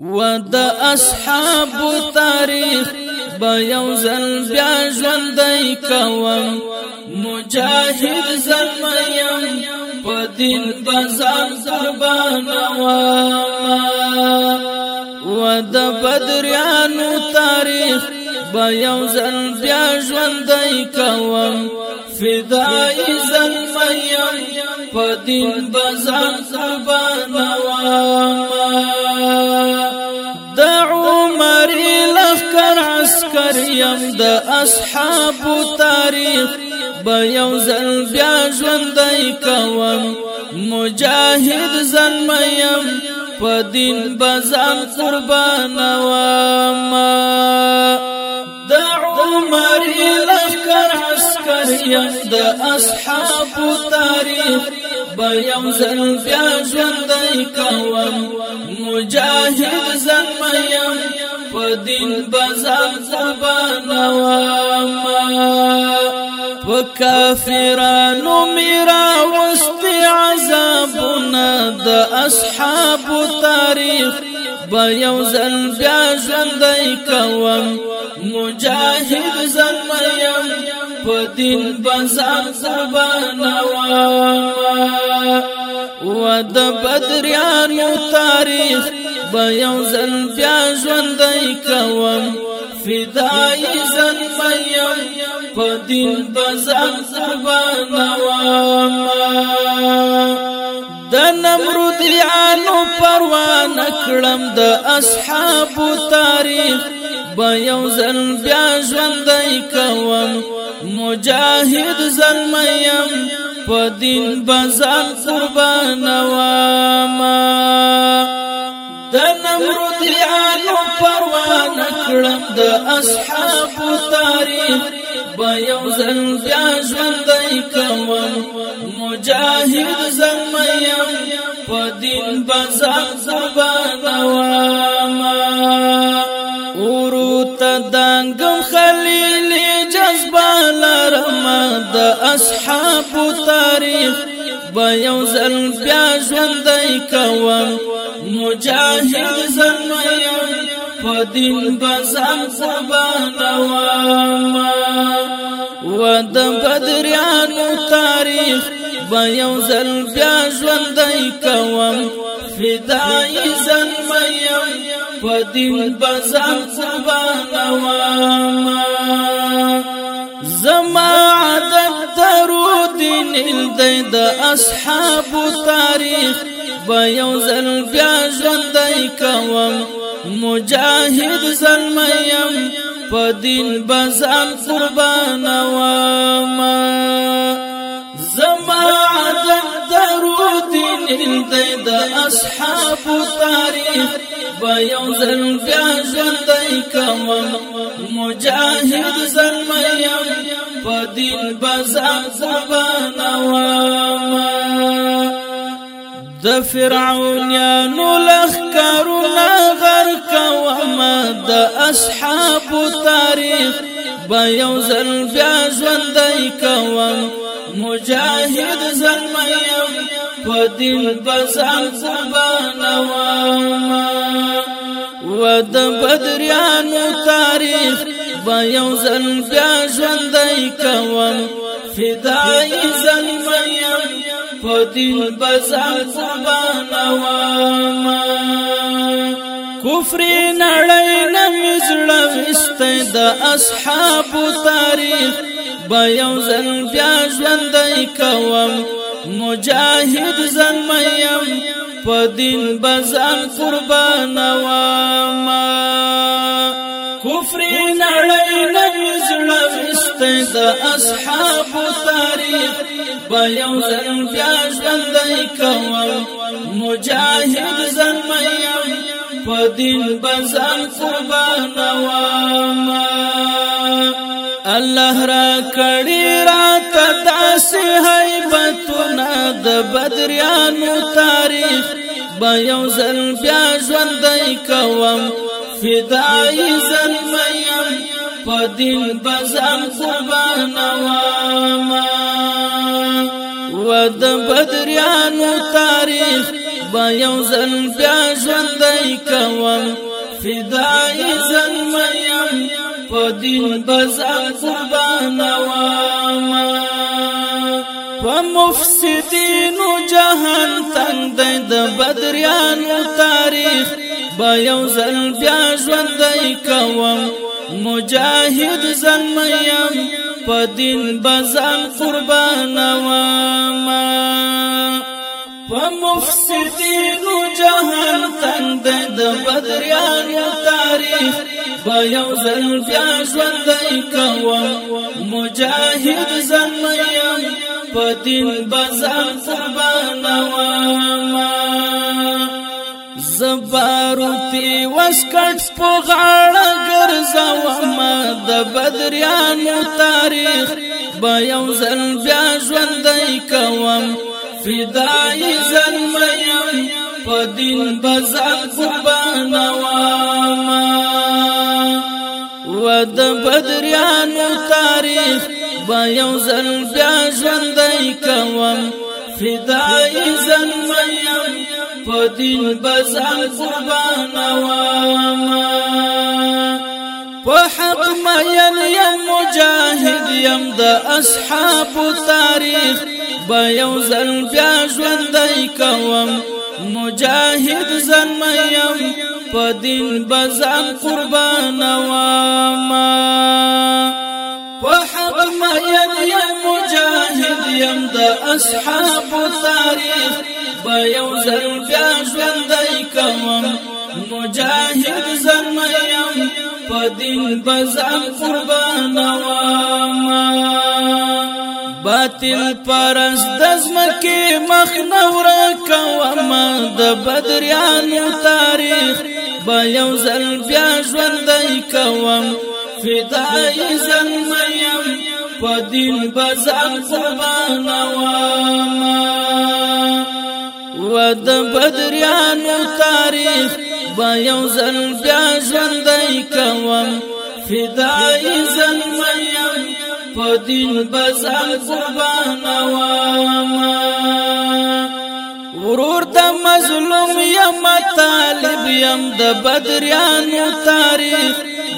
و د اصحاب تاریخ به یو ځل بیا ژوندی کوم مجاهد زلمیم په دین بازار قربانوم و د بدریانو تاریخ به یو ځل بیا ژوندی کوم فدای زلمیم په دین بازار قربانوم اصحاب تاریخ به یو ځل بیا ژوندۍ کوم مجاهد زلمیم په دین بزان قربانوم د عمر لخر عسکر یم د اصحاب تاریخ به یو ځل بیا ژوندۍ کوم مجاهد زلمیم دین بزم زبانوام و کافرانو میرا وست عذابنا د اصحاب تاریخ بیو زل بیا ژوندی کوم مجاهد زمیم په دین بزم زبانوام و د بدریانو تاریخ بیو زن بیا ژوندی کوم فدای زن بیم په دین بزم قربانوم د نمرود یانو پروا نکړم د اصحاب تاریخ بیو زن بیا ژوندی کوم مجاهد زن بیم په دین بزم قربانوم د نمرودیانو پروا نکړم د اصحاب تاریخ به یو ځل بیا ژوندی کوم مجاهد زمیم په دین به ځان سبانوم ورو ته دانګم خلیل جذبه لرم د اصحاب تاریخ به یو ځل بیا ژوندی کوم مجاهد زنویم په دین بزم قربانوام و د بدریانو تاریخ به یو ځل بیا ژوندی کوم فدای زنویم په دین بزم قربانوام زما عادت درو دین د اصحاب تاریخ به یو ځل بیا ژوندی کوم مجاهد زلمیم په دین بزان قربانوم زما عادت درو دین دی د اصحاب تاریخ به یو ځل بیا ژوندی کوم مجاهد زلمیم په دین بزان قربانوم د فرعونانو لخرونه غر کوم د اصحاب تاریخ با یو ځل بیا ژوندۍ کوم مجاهد زلمیم په دین بزم قربانوم و د بدریانو تاریخ با یو ځل بیا ژوندۍ کوم فدای زلمیم په دین بزان قربانواما کفر نړۍ نمزړه وست د اصحاب تاریخ بیاو زن بیا ژوندۍ کوم مجاهد زلمیم په دین بزان قربانواما کفر نړۍ نمزړه وست د اصحاب تاریخ په یو ځل بیا ژوندۍ کوم مجاهد زلمیم په دین بزن قربانوم الله را کړی را ته داسې هیبتونه د بدریانو تاریخ به یو ځل بیا ژوندۍ کوم فدای زلمیم په دین بزن قربانوم د بدریانو تاریخ با یو زن بیا ژوندی کوم فدای زلمیم په دین بزا قربانوم په مفسدینو جهان تنگ دی د بدریانو تاریخ با یو زل بیا ژوندی کوم مجاهد زلمیم په دین بزن قربانوم په مفسدینو جهان تند د بدریانو تاریخ با یو زل بیا ژوندی کوم مجاهد زلمیم په دین بزن قربانوم زبارو تی وسکټ په غاړه ګرځوم د بدریانو تاریخ به یو ځل بیا ژوندۍ کوم فدای زلمیم په دین بزن قربانوم و د بدریانو تاریخ به یو ځل بیا ژوندۍ کوم فدای زلمیم پدین بزن قربانوام وحق مین یم مجاهد یم د اصحاب تاریخ با یو زل بیا ژوندی کوم مجاهد زن میم په دین بزن قربان واما وحق مین یم مجاهد یم د اصحاب تاریخ بیو زر بیا ژوندی کوم مجاهد زرمیم په دین بزم قربان وام باطل پرست دزمکی مخ نورا کوم د بدریانو تاریخ بیو زل بیا ژوندی کوم فدای زلمیم په دین بزم قربان وام ود بدريان تاريخ تاریخ با یو ځل كوام في کوم فدای ميام په دین بزن قربانوام ورور د مظلوم یم طالب یم د بدريان تاريخ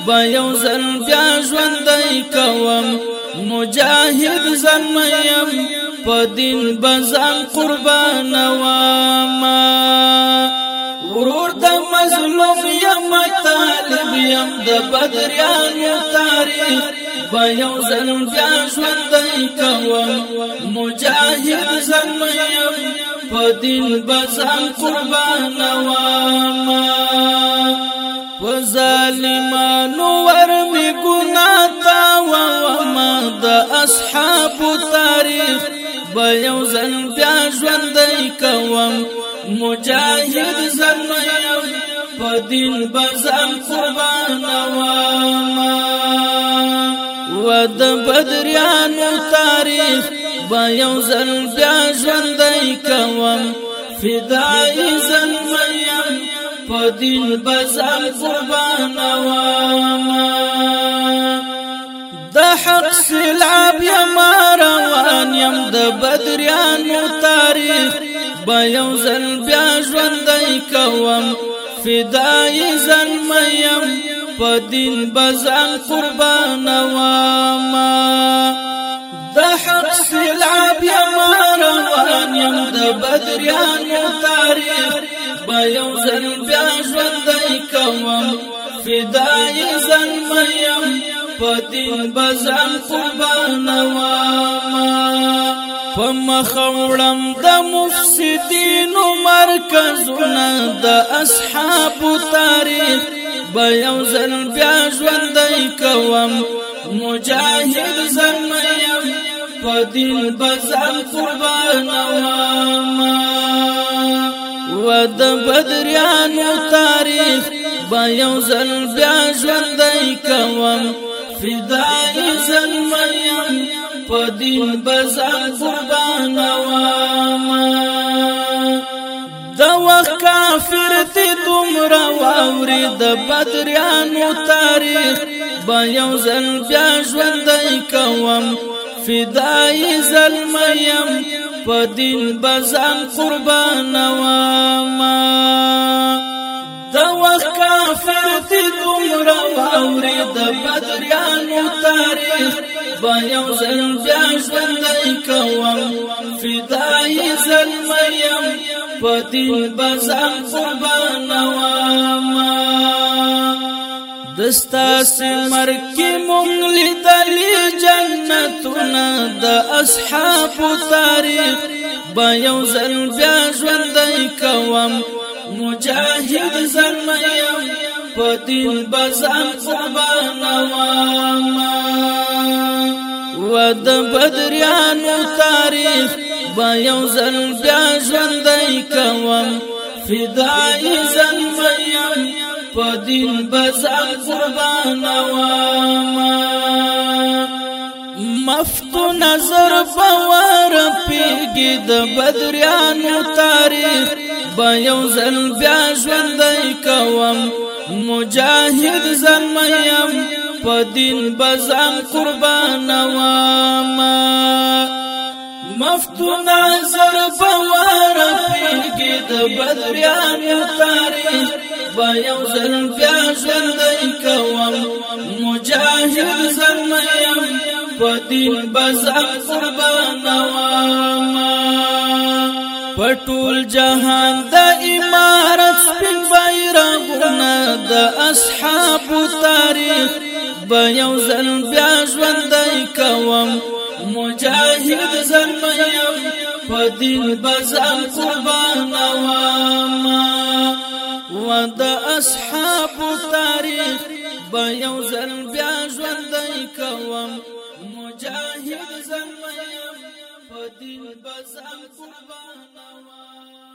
با یو ځل بیا مجاهد زمیم په دین بزن قربان واما ورور د مظلوم یم طالب یم د بدریان تاریخ بیاو زلم بیا ژوندی کوم مجاهد زمیم په دین بزن قربان واما وظالمانو ورمی گناه د اصحاب تاریخ به یو ځل بیا ژوندۍ کوم مجاهد زلمیم په دین به ځان قربانوم و د بدریانو تاریخ به یو ځل بیا ژوندۍ کوم فدای زلمیم په دین به ځان قربانوم حق سیلاب يا ماروان يم د بدریانو تاريخ به یو ځل بیا ژوندی کوم فدای زلمیم په دین بزن قربانوام د حق سیلاب يا ماروان يم د بدریانو تاريخ به یو ځل بیا ژوندی کوم فدای زلمیم پدین بزم قربانواما فمخوړم د مفسدین مرکزونه د اصحاب تاریخ بیاو زل بیا ژوندای کوم مجاهد زمیم پدین بزم قربانواما و د بدریانو تاریخ بیاو زل بیا ژوندای کوم فدای زن مریم په دین بزن قربانوام د وخت کافر ته دومره واوري د بدریانو تاریخ به یو ځل بیا ژوندی کوم فدای زلمیم په دین بزن قربانوام د وخت کافات دومره واورې د بدریانو تاریخ با یو ځل بیا ژوندی کوم فدای زلمیم په دین به ځان قربانومه دستا سمر کی مونږ لیدلی جنتونه د اصحاب تاریخ با یو ځل بیا ژوندی کوم مجاهد زمیم پدین بزن قربانوام و د بدریانو تاریخ با یو زل بیا ژوندی کوم فدای زمیم پدین قربان واما مفتو نظر بوار پیگی د بدریانو تاریخ با یو زل بیا ژوندی کوم مجاهد زرمیم په دین بزان قربانوام مفتونا زر بوار پیگی د بدریان تاریخ با یو زل بیا ژوندی کوم مجاهد زرمیم په دین بزان قربانوام پټول جهان د امارت سپین بیرغونه د اصحاب تاریخ به یو ځل بیا ژوندی کوم مجاهد زلمی یم په دین بزم قربانوم و د اصحاب تاریخ به یو ځل بیا ژوندی کوم دین بس ام قربانوا